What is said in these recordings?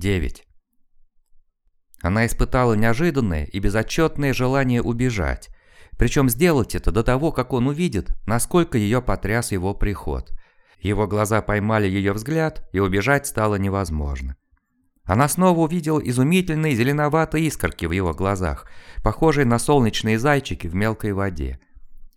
9. Она испытала неожиданное и безотчетное желание убежать, причем сделать это до того, как он увидит, насколько ее потряс его приход. Его глаза поймали ее взгляд, и убежать стало невозможно. Она снова увидела изумительные зеленоватые искорки в его глазах, похожие на солнечные зайчики в мелкой воде.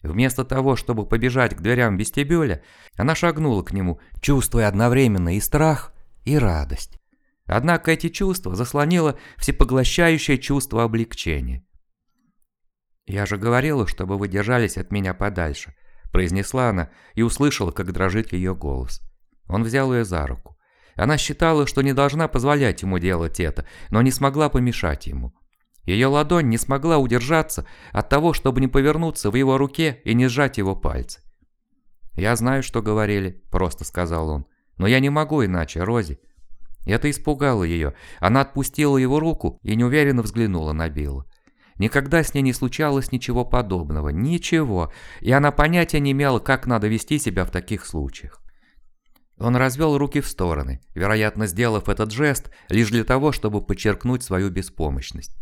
Вместо того, чтобы побежать к дверям вестибюля, она шагнула к нему, чувствуя одновременно и страх, и радость. Однако эти чувства заслонило всепоглощающее чувство облегчения. «Я же говорила, чтобы вы держались от меня подальше», – произнесла она и услышала, как дрожит ее голос. Он взял ее за руку. Она считала, что не должна позволять ему делать это, но не смогла помешать ему. Ее ладонь не смогла удержаться от того, чтобы не повернуться в его руке и не сжать его пальцы. «Я знаю, что говорили», – просто сказал он. «Но я не могу иначе, Рози». Это испугало ее. Она отпустила его руку и неуверенно взглянула на Билла. Никогда с ней не случалось ничего подобного, ничего, и она понятия не имела, как надо вести себя в таких случаях. Он развел руки в стороны, вероятно, сделав этот жест лишь для того, чтобы подчеркнуть свою беспомощность.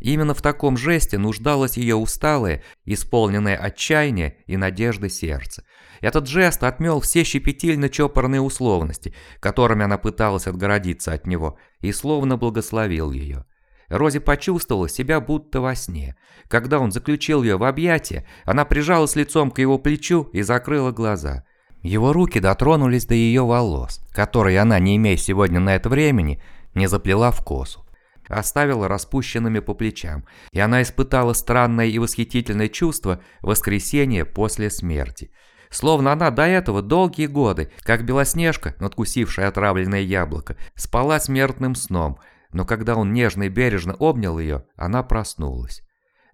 Именно в таком жесте нуждалось ее усталое, исполненное отчаяния и надежды сердце. Этот жест отмел все щепетильно-чопорные условности, которыми она пыталась отгородиться от него, и словно благословил ее. Рози почувствовала себя будто во сне. Когда он заключил ее в объятия, она прижалась лицом к его плечу и закрыла глаза. Его руки дотронулись до ее волос, которые она, не имея сегодня на это времени, не заплела в косу оставила распущенными по плечам, и она испытала странное и восхитительное чувство воскресения после смерти. Словно она до этого долгие годы, как Белоснежка, надкусившая отравленное яблоко, спала смертным сном, но когда он нежно и бережно обнял ее, она проснулась.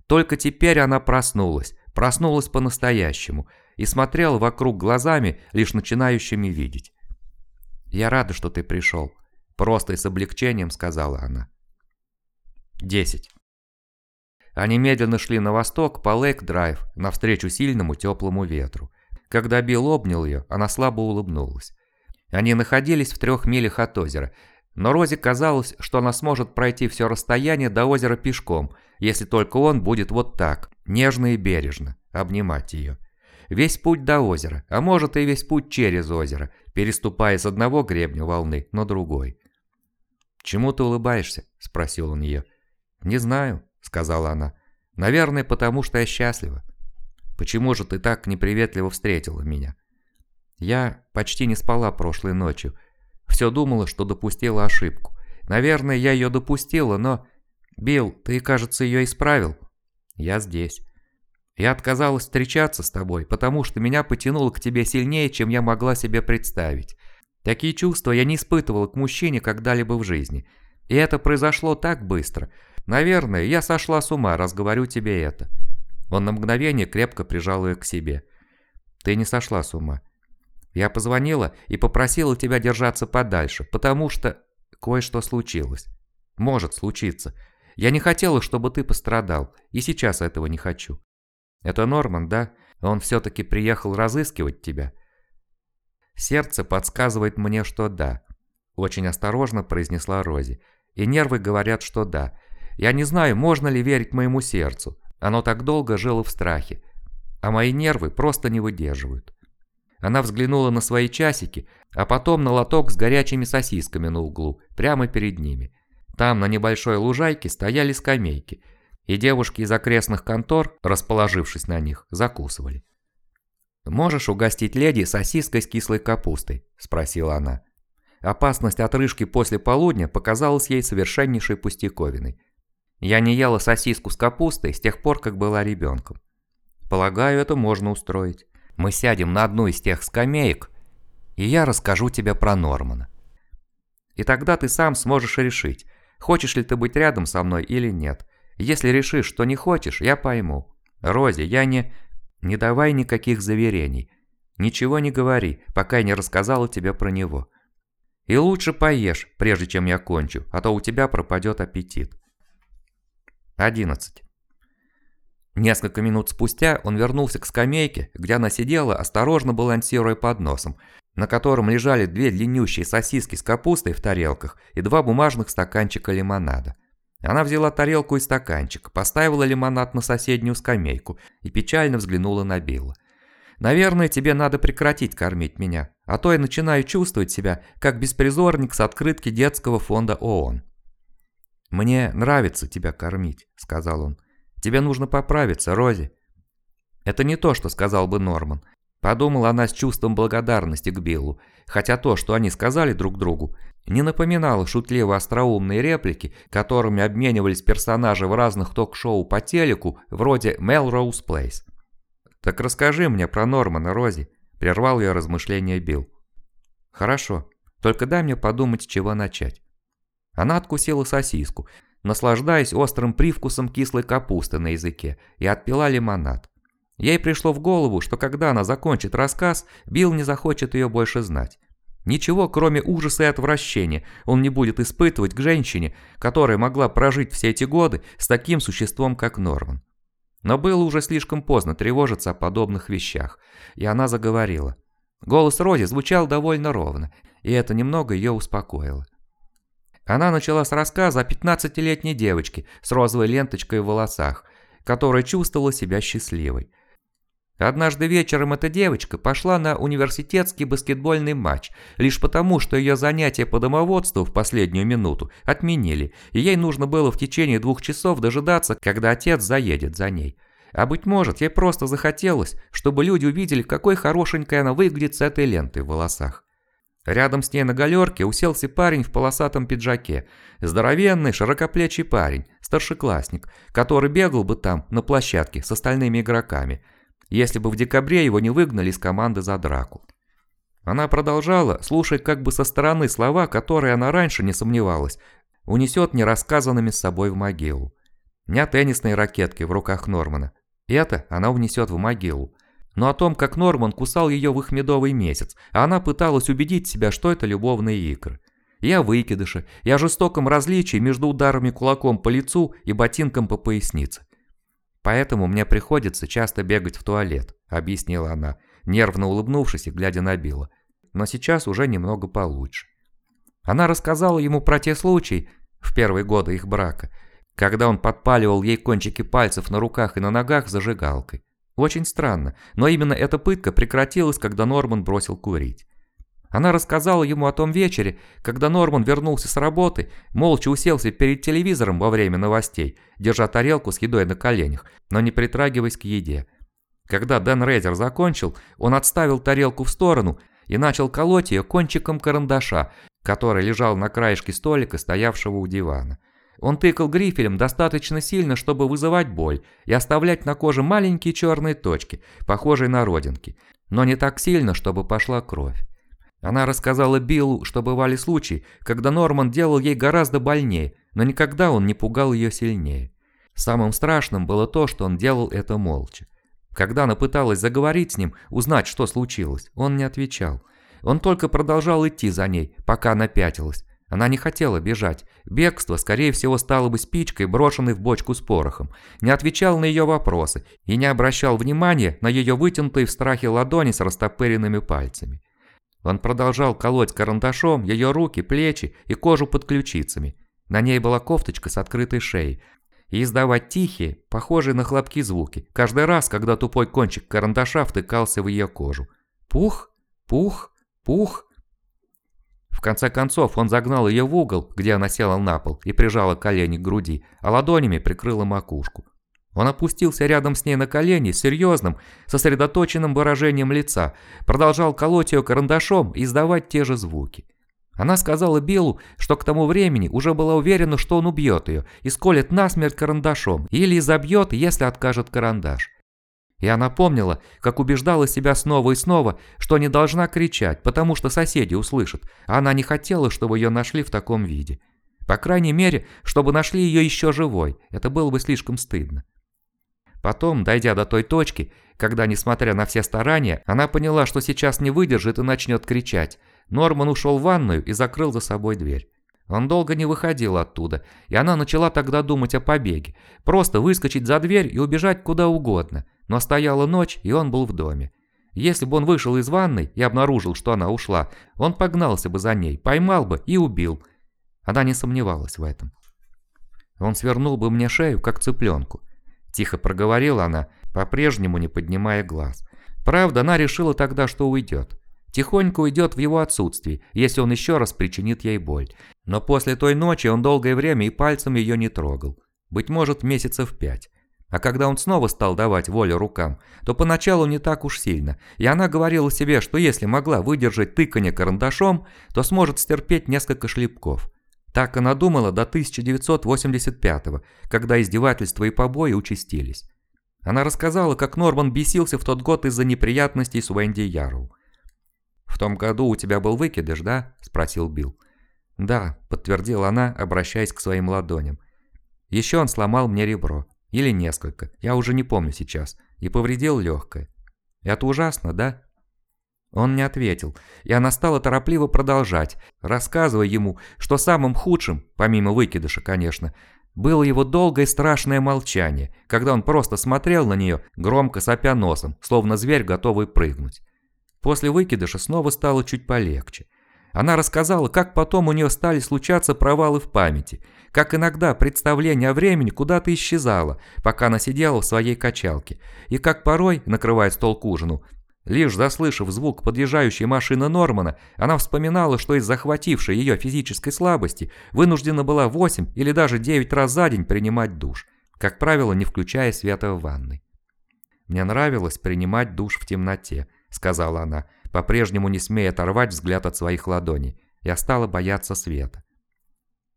Только теперь она проснулась, проснулась по-настоящему и смотрела вокруг глазами, лишь начинающими видеть. «Я рада, что ты пришел», – просто и с облегчением сказала она. 10. Они медленно шли на восток по Лейк-драйв, навстречу сильному теплому ветру. Когда Билл обнял ее, она слабо улыбнулась. Они находились в трех милях от озера, но Розе казалось, что она сможет пройти все расстояние до озера пешком, если только он будет вот так, нежно и бережно, обнимать ее. Весь путь до озера, а может и весь путь через озеро, переступая с одного гребня волны на другой. «Чему ты улыбаешься?» – спросил он ее. «Не знаю», — сказала она. «Наверное, потому что я счастлива. Почему же ты так неприветливо встретила меня?» Я почти не спала прошлой ночью. Все думала, что допустила ошибку. Наверное, я ее допустила, но... Билл, ты, кажется, ее исправил. Я здесь. Я отказалась встречаться с тобой, потому что меня потянуло к тебе сильнее, чем я могла себе представить. Такие чувства я не испытывала к мужчине когда-либо в жизни. И это произошло так быстро, Наверное, я сошла с ума, раз говорю тебе это. Он на мгновение крепко прижал ее к себе. Ты не сошла с ума. Я позвонила и попросила тебя держаться подальше, потому что кое-что случилось. Может случиться. Я не хотела, чтобы ты пострадал, и сейчас этого не хочу. Это Норман, да? Он все-таки приехал разыскивать тебя. Сердце подсказывает мне, что да. Очень осторожно произнесла Рози. И нервы говорят, что да. Я не знаю, можно ли верить моему сердцу. Оно так долго жило в страхе. А мои нервы просто не выдерживают. Она взглянула на свои часики, а потом на лоток с горячими сосисками на углу, прямо перед ними. Там на небольшой лужайке стояли скамейки, и девушки из окрестных контор, расположившись на них, закусывали. «Можешь угостить леди сосиской с кислой капустой?» – спросила она. Опасность отрыжки после полудня показалась ей совершеннейшей пустяковиной. Я не ела сосиску с капустой с тех пор, как была ребенком. Полагаю, это можно устроить. Мы сядем на одну из тех скамеек, и я расскажу тебе про Нормана. И тогда ты сам сможешь решить, хочешь ли ты быть рядом со мной или нет. Если решишь, что не хочешь, я пойму. Рози, я не... Не давай никаких заверений. Ничего не говори, пока я не рассказала тебе про него. И лучше поешь, прежде чем я кончу, а то у тебя пропадет аппетит. 11. Несколько минут спустя он вернулся к скамейке, где она сидела, осторожно балансируя под носом, на котором лежали две длиннющие сосиски с капустой в тарелках и два бумажных стаканчика лимонада. Она взяла тарелку и стаканчик, поставила лимонад на соседнюю скамейку и печально взглянула на Билла. «Наверное, тебе надо прекратить кормить меня, а то я начинаю чувствовать себя, как беспризорник с открытки детского фонда ООН». «Мне нравится тебя кормить», — сказал он. «Тебе нужно поправиться, Рози». Это не то, что сказал бы Норман. Подумала она с чувством благодарности к Биллу, хотя то, что они сказали друг другу, не напоминало шутливо-остроумные реплики, которыми обменивались персонажи в разных ток-шоу по телеку, вроде Melrose Place. «Так расскажи мне про Нормана, Рози», – прервал ее размышления Билл. «Хорошо, только дай мне подумать, с чего начать». Она откусила сосиску, наслаждаясь острым привкусом кислой капусты на языке, и отпила лимонад. Ей пришло в голову, что когда она закончит рассказ, Билл не захочет ее больше знать. Ничего, кроме ужаса и отвращения, он не будет испытывать к женщине, которая могла прожить все эти годы с таким существом, как Норман. Но было уже слишком поздно тревожиться о подобных вещах, и она заговорила. Голос Рози звучал довольно ровно, и это немного ее успокоило. Она начала с рассказа о 15-летней девочке с розовой ленточкой в волосах, которая чувствовала себя счастливой. Однажды вечером эта девочка пошла на университетский баскетбольный матч, лишь потому, что ее занятия по домоводству в последнюю минуту отменили, и ей нужно было в течение двух часов дожидаться, когда отец заедет за ней. А быть может, ей просто захотелось, чтобы люди увидели, какой хорошенькой она выглядит с этой лентой в волосах. Рядом с ней на галерке уселся парень в полосатом пиджаке. Здоровенный, широкоплечий парень, старшеклассник, который бегал бы там, на площадке, с остальными игроками – если бы в декабре его не выгнали из команды за драку. Она продолжала, слушая как бы со стороны слова, которые она раньше не сомневалась, унесет нерассказанными с собой в могилу. Не о теннисной ракетке в руках Нормана. Это она унесет в могилу. Но о том, как Норман кусал ее в их медовый месяц, а она пыталась убедить себя, что это любовные игры. И о выкидыше, и о жестоком различии между ударами кулаком по лицу и ботинком по пояснице. «Поэтому мне приходится часто бегать в туалет», – объяснила она, нервно улыбнувшись и глядя на Билла. «Но сейчас уже немного получше». Она рассказала ему про те случаи, в первые годы их брака, когда он подпаливал ей кончики пальцев на руках и на ногах зажигалкой. Очень странно, но именно эта пытка прекратилась, когда Норман бросил курить. Она рассказала ему о том вечере, когда Норман вернулся с работы, молча уселся перед телевизором во время новостей, держа тарелку с едой на коленях, но не притрагиваясь к еде. Когда Дэн Рейзер закончил, он отставил тарелку в сторону и начал колоть ее кончиком карандаша, который лежал на краешке столика, стоявшего у дивана. Он тыкал грифелем достаточно сильно, чтобы вызывать боль и оставлять на коже маленькие черные точки, похожие на родинки, но не так сильно, чтобы пошла кровь. Она рассказала Биллу, что бывали случаи, когда Норман делал ей гораздо больнее, но никогда он не пугал ее сильнее. Самым страшным было то, что он делал это молча. Когда она пыталась заговорить с ним, узнать, что случилось, он не отвечал. Он только продолжал идти за ней, пока она пятилась. Она не хотела бежать. Бегство, скорее всего, стало бы спичкой, брошенной в бочку с порохом. Не отвечал на ее вопросы и не обращал внимания на ее вытянутые в страхе ладони с растопыренными пальцами. Он продолжал колоть карандашом ее руки, плечи и кожу под ключицами. На ней была кофточка с открытой шеей. И издавать тихие, похожие на хлопки звуки, каждый раз, когда тупой кончик карандаша втыкался в ее кожу. Пух, пух, пух. В конце концов он загнал ее в угол, где она села на пол и прижала колени к груди, а ладонями прикрыла макушку. Он опустился рядом с ней на колени с серьезным, сосредоточенным выражением лица, продолжал колоть ее карандашом и издавать те же звуки. Она сказала Биллу, что к тому времени уже была уверена, что он убьет ее и сколет насмерть карандашом, или изобьет, если откажет карандаш. И она помнила, как убеждала себя снова и снова, что не должна кричать, потому что соседи услышат, а она не хотела, чтобы ее нашли в таком виде. По крайней мере, чтобы нашли ее еще живой, это было бы слишком стыдно. Потом, дойдя до той точки, когда, несмотря на все старания, она поняла, что сейчас не выдержит и начнет кричать, Норман ушел в ванную и закрыл за собой дверь. Он долго не выходил оттуда, и она начала тогда думать о побеге. Просто выскочить за дверь и убежать куда угодно. Но стояла ночь, и он был в доме. Если бы он вышел из ванной и обнаружил, что она ушла, он погнался бы за ней, поймал бы и убил. Она не сомневалась в этом. Он свернул бы мне шею, как цыпленку. Тихо проговорила она, по-прежнему не поднимая глаз. Правда, она решила тогда, что уйдет. Тихонько уйдет в его отсутствии, если он еще раз причинит ей боль. Но после той ночи он долгое время и пальцем ее не трогал. Быть может, месяцев пять. А когда он снова стал давать волю рукам, то поначалу не так уж сильно, и она говорила себе, что если могла выдержать тыканье карандашом, то сможет стерпеть несколько шлепков. Так она думала до 1985-го, когда издевательства и побои участились. Она рассказала, как Норман бесился в тот год из-за неприятностей с Уэнди Ярроу. «В том году у тебя был выкидыш, да?» – спросил Билл. «Да», – подтвердила она, обращаясь к своим ладоням. «Еще он сломал мне ребро. Или несколько, я уже не помню сейчас, и повредил легкое. Это ужасно, да?» Он не ответил, и она стала торопливо продолжать, рассказывая ему, что самым худшим, помимо выкидыша, конечно, было его долгое страшное молчание, когда он просто смотрел на нее, громко сопя носом, словно зверь, готовый прыгнуть. После выкидыша снова стало чуть полегче. Она рассказала, как потом у нее стали случаться провалы в памяти, как иногда представление о времени куда-то исчезало, пока она сидела в своей качалке, и как порой, накрывая стол к ужину, лишь заслышав звук подъезжающей машины Нормана, она вспоминала, что из захватившей ее физической слабости вынуждена была 8 или даже 9 раз за день принимать душ, как правило, не включая света в ванной. Мне нравилось принимать душ в темноте, сказала она, по-прежнему не смея оторвать взгляд от своих ладоней. Я стала бояться света.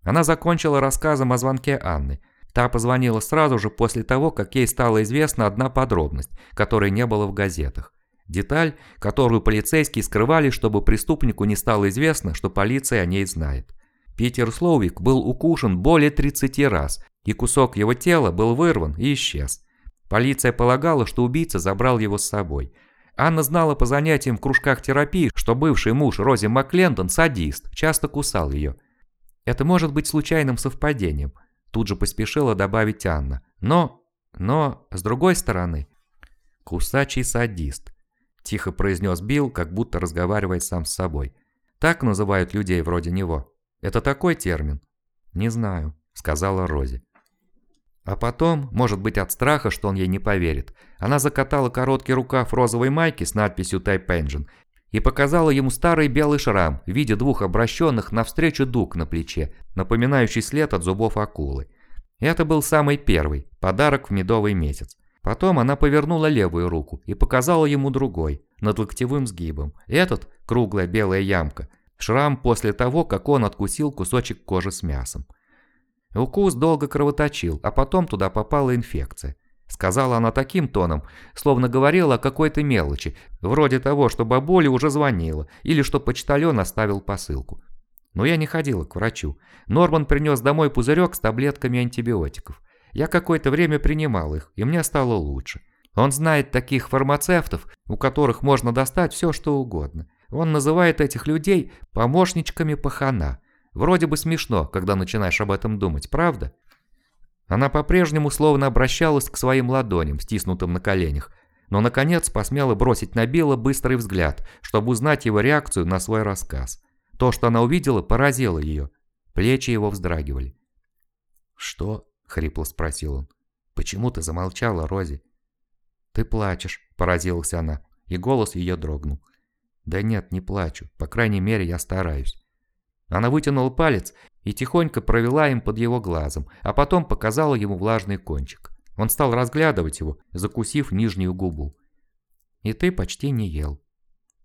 Она закончила рассказом о звонке Анны. Та позвонила сразу же после того, как ей стала известна одна подробность, которой не было в газетах. Деталь, которую полицейские скрывали, чтобы преступнику не стало известно, что полиция о ней знает. Питер Слоувик был укушен более 30 раз, и кусок его тела был вырван и исчез. Полиция полагала, что убийца забрал его с собой – Анна знала по занятиям в кружках терапии, что бывший муж Рози Маклендон, садист, часто кусал ее. Это может быть случайным совпадением, тут же поспешила добавить Анна. Но, но, с другой стороны, кусачий садист, тихо произнес Билл, как будто разговаривая сам с собой. Так называют людей вроде него. Это такой термин? Не знаю, сказала Рози. А потом, может быть от страха, что он ей не поверит, она закатала короткий рукав розовой майки с надписью «Type Engine» и показала ему старый белый шрам в виде двух обращенных навстречу дуг на плече, напоминающий след от зубов акулы. Это был самый первый, подарок в медовый месяц. Потом она повернула левую руку и показала ему другой, над локтевым сгибом. Этот, круглая белая ямка, шрам после того, как он откусил кусочек кожи с мясом. Укус долго кровоточил, а потом туда попала инфекция. Сказала она таким тоном, словно говорила о какой-то мелочи, вроде того, что бабуля уже звонила, или что почтальон оставил посылку. Но я не ходила к врачу. Норман принес домой пузырек с таблетками антибиотиков. Я какое-то время принимал их, и мне стало лучше. Он знает таких фармацевтов, у которых можно достать все, что угодно. Он называет этих людей помощничками пахана – Вроде бы смешно, когда начинаешь об этом думать, правда? Она по-прежнему словно обращалась к своим ладоням, стиснутым на коленях, но наконец посмела бросить на Билла быстрый взгляд, чтобы узнать его реакцию на свой рассказ. То, что она увидела, поразило ее. Плечи его вздрагивали. «Что?» – хрипло спросил он. «Почему ты замолчала, Рози?» «Ты плачешь», – поразилась она, и голос ее дрогнул. «Да нет, не плачу. По крайней мере, я стараюсь. Она вытянула палец и тихонько провела им под его глазом, а потом показала ему влажный кончик. Он стал разглядывать его, закусив нижнюю губу. «И ты почти не ел».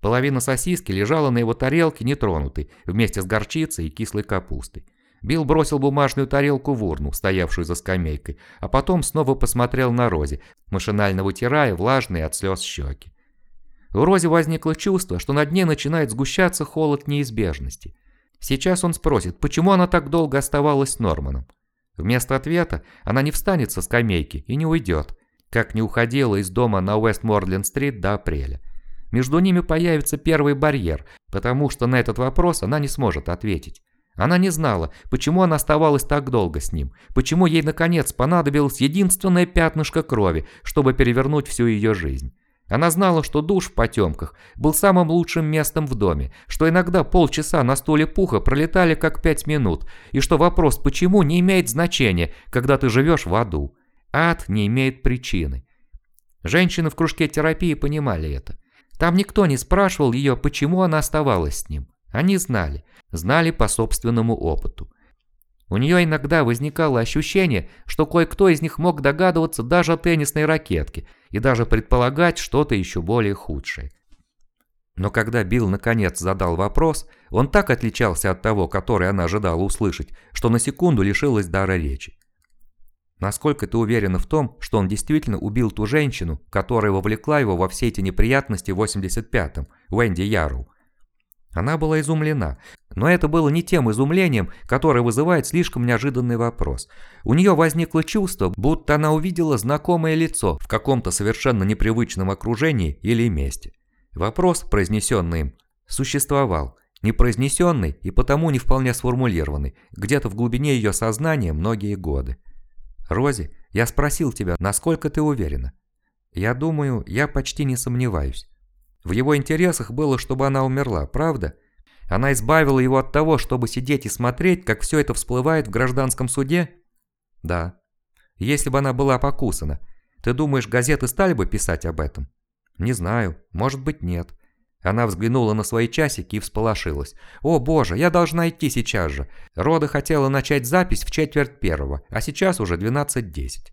Половина сосиски лежала на его тарелке нетронутой, вместе с горчицей и кислой капустой. Билл бросил бумажную тарелку в урну, стоявшую за скамейкой, а потом снова посмотрел на Рози, машинально вытирая влажные от слез щеки. У Рози возникло чувство, что на дне начинает сгущаться холод неизбежности. Сейчас он спросит, почему она так долго оставалась с Норманом. Вместо ответа она не встанет со скамейки и не уйдет, как не уходила из дома на Уэст-Мордленд-стрит до апреля. Между ними появится первый барьер, потому что на этот вопрос она не сможет ответить. Она не знала, почему она оставалась так долго с ним, почему ей наконец понадобилось единственное пятнышко крови, чтобы перевернуть всю ее жизнь. Она знала, что душ в потемках был самым лучшим местом в доме, что иногда полчаса на стуле пуха пролетали как пять минут, и что вопрос «почему» не имеет значения, когда ты живешь в аду. Ад не имеет причины. Женщины в кружке терапии понимали это. Там никто не спрашивал ее, почему она оставалась с ним. Они знали, знали по собственному опыту. У нее иногда возникало ощущение, что кое-кто из них мог догадываться даже о теннисной ракетке и даже предполагать что-то еще более худшее. Но когда Билл наконец задал вопрос, он так отличался от того, который она ожидала услышать, что на секунду лишилась дара речи. Насколько ты уверена в том, что он действительно убил ту женщину, которая вовлекла его во все эти неприятности в 85-м, Уэнди Яру? Она была изумлена, но это было не тем изумлением, которое вызывает слишком неожиданный вопрос. У нее возникло чувство, будто она увидела знакомое лицо в каком-то совершенно непривычном окружении или месте. Вопрос, произнесенный им, существовал, непроизнесенный и потому не вполне сформулированный, где-то в глубине ее сознания многие годы. «Рози, я спросил тебя, насколько ты уверена?» «Я думаю, я почти не сомневаюсь. В его интересах было, чтобы она умерла, правда? Она избавила его от того, чтобы сидеть и смотреть, как все это всплывает в гражданском суде? Да. Если бы она была покусана, ты думаешь, газеты стали бы писать об этом? Не знаю, может быть нет. Она взглянула на свои часики и всполошилась. «О боже, я должна идти сейчас же. Рода хотела начать запись в четверть первого, а сейчас уже 12.10».